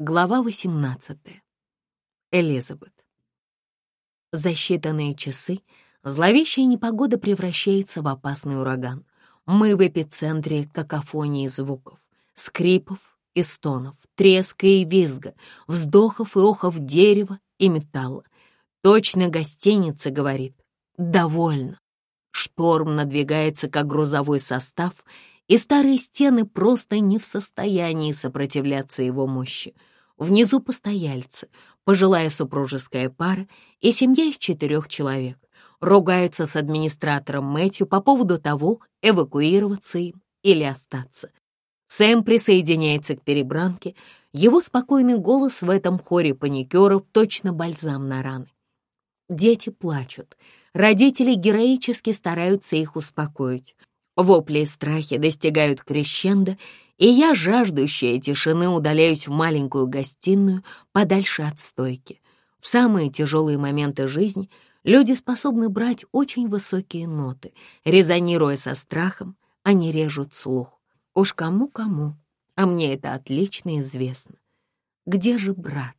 Глава 18. Элизабет. За считанные часы зловещая непогода превращается в опасный ураган. Мы в эпицентре какофонии звуков, скрипов и стонов, треска и визга, вздохов и охов дерева и металла. Точно гостиница говорит «довольно». Шторм надвигается, как грузовой состав, и старые стены просто не в состоянии сопротивляться его мощи. Внизу постояльцы, пожилая супружеская пара и семья из четырех человек. Ругаются с администратором Мэтью по поводу того, эвакуироваться им или остаться. Сэм присоединяется к перебранке. Его спокойный голос в этом хоре паникеров точно бальзам на раны. Дети плачут. Родители героически стараются их успокоить. Вопли и страхи достигают крещенда, и я, жаждущая тишины, удаляюсь в маленькую гостиную подальше от стойки. В самые тяжелые моменты жизни люди способны брать очень высокие ноты, резонируя со страхом, они режут слух. Уж кому-кому, а мне это отлично известно. Где же брат?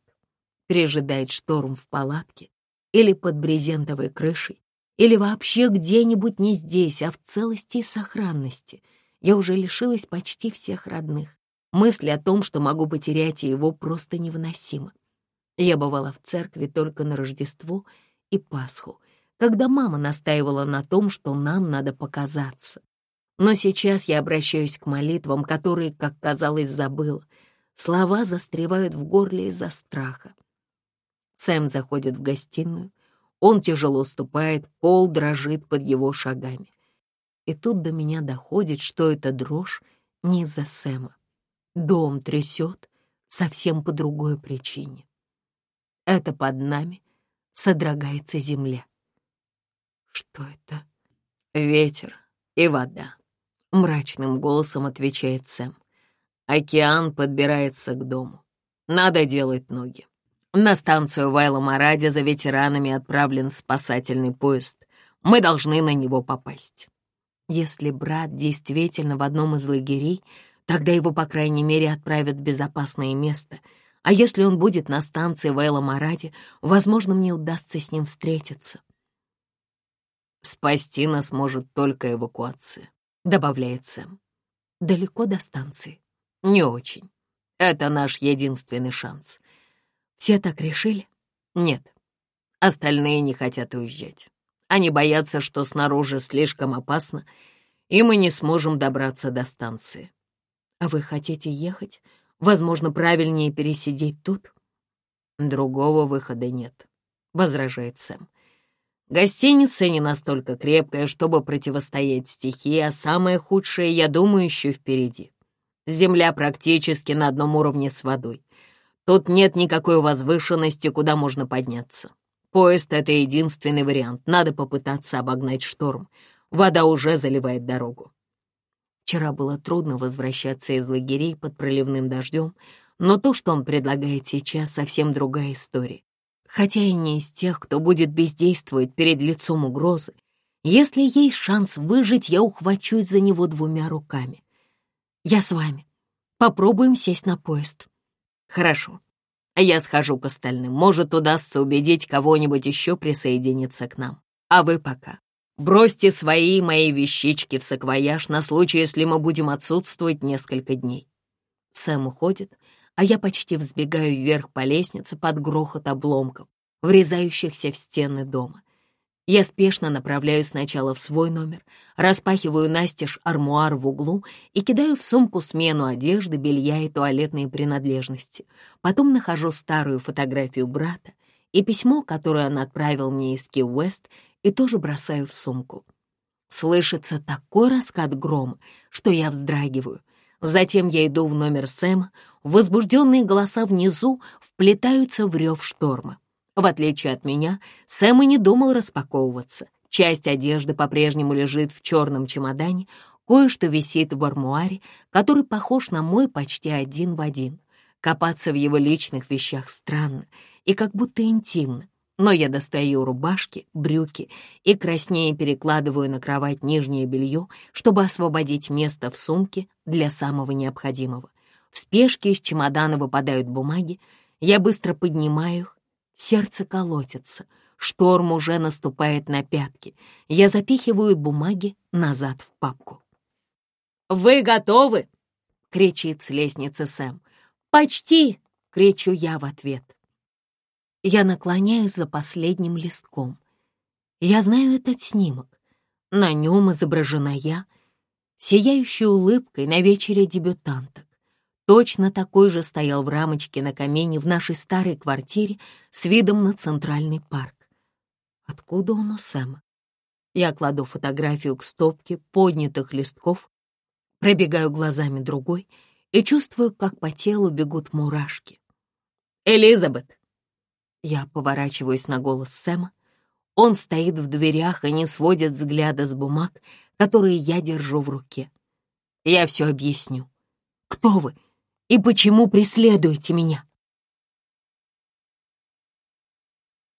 Пережидает шторм в палатке или под брезентовой крышей, или вообще где-нибудь не здесь, а в целости и сохранности. Я уже лишилась почти всех родных. Мысль о том, что могу потерять его, просто невыносима. Я бывала в церкви только на Рождество и Пасху, когда мама настаивала на том, что нам надо показаться. Но сейчас я обращаюсь к молитвам, которые, как казалось, забыла. Слова застревают в горле из-за страха. Сэм заходит в гостиную, он тяжело ступает, пол дрожит под его шагами. И тут до меня доходит, что это дрожь не из-за Сэма. Дом трясет совсем по другой причине. Это под нами содрогается земля. Что это? Ветер и вода. Мрачным голосом отвечает Сэм. Океан подбирается к дому. Надо делать ноги. На станцию Вайла-Маради за ветеранами отправлен спасательный поезд. Мы должны на него попасть. Если брат действительно в одном из лагерей, тогда его, по крайней мере, отправят в безопасное место. А если он будет на станции Вайла-Маради, возможно, мне удастся с ним встретиться. «Спасти нас может только эвакуация», — добавляет Сэм. «Далеко до станции?» «Не очень. Это наш единственный шанс». Все так решили? Нет. Остальные не хотят уезжать. Они боятся, что снаружи слишком опасно, и мы не сможем добраться до станции. А вы хотите ехать? Возможно, правильнее пересидеть тут? Другого выхода нет, — возражает Сэм. Гостиница не настолько крепкая, чтобы противостоять стихии, а самое худшее, я думаю, еще впереди. Земля практически на одном уровне с водой. Тут нет никакой возвышенности, куда можно подняться. Поезд — это единственный вариант. Надо попытаться обогнать шторм. Вода уже заливает дорогу. Вчера было трудно возвращаться из лагерей под проливным дождем, но то, что он предлагает сейчас, совсем другая история. Хотя и не из тех, кто будет бездействовать перед лицом угрозы. Если есть шанс выжить, я ухвачусь за него двумя руками. Я с вами. Попробуем сесть на поезд. Хорошо. Я схожу к остальным. Может, удастся убедить кого-нибудь еще присоединиться к нам. А вы пока. Бросьте свои и мои вещички в саквояж на случай, если мы будем отсутствовать несколько дней. Сэм уходит, а я почти взбегаю вверх по лестнице под грохот обломков, врезающихся в стены дома. Я спешно направляюсь сначала в свой номер, распахиваю настежь армуар в углу и кидаю в сумку смену одежды, белья и туалетные принадлежности. Потом нахожу старую фотографию брата и письмо, которое он отправил мне из Ки-Уэст, и тоже бросаю в сумку. Слышится такой раскат грома, что я вздрагиваю. Затем я иду в номер Сэма, возбужденные голоса внизу вплетаются в рев шторма. В отличие от меня, Сэм и не думал распаковываться. Часть одежды по-прежнему лежит в черном чемодане, кое-что висит в армуаре, который похож на мой почти один в один. Копаться в его личных вещах странно и как будто интимно. Но я достаю рубашки, брюки и краснее перекладываю на кровать нижнее белье, чтобы освободить место в сумке для самого необходимого. В спешке из чемодана выпадают бумаги. Я быстро поднимаю их. Сердце колотится. Шторм уже наступает на пятки. Я запихиваю бумаги назад в папку. «Вы готовы?» — кричит с лестницы Сэм. «Почти!» — кричу я в ответ. Я наклоняюсь за последним листком. Я знаю этот снимок. На нем изображена я, сияющей улыбкой на вечере дебютанток. Точно такой же стоял в рамочке на камине в нашей старой квартире с видом на центральный парк. Откуда он у Сэма? Я кладу фотографию к стопке поднятых листков, пробегаю глазами другой и чувствую, как по телу бегут мурашки. «Элизабет!» Я поворачиваюсь на голос Сэма. Он стоит в дверях и не сводит взгляда с бумаг, которые я держу в руке. Я все объясню. «Кто вы и почему преследуете меня?»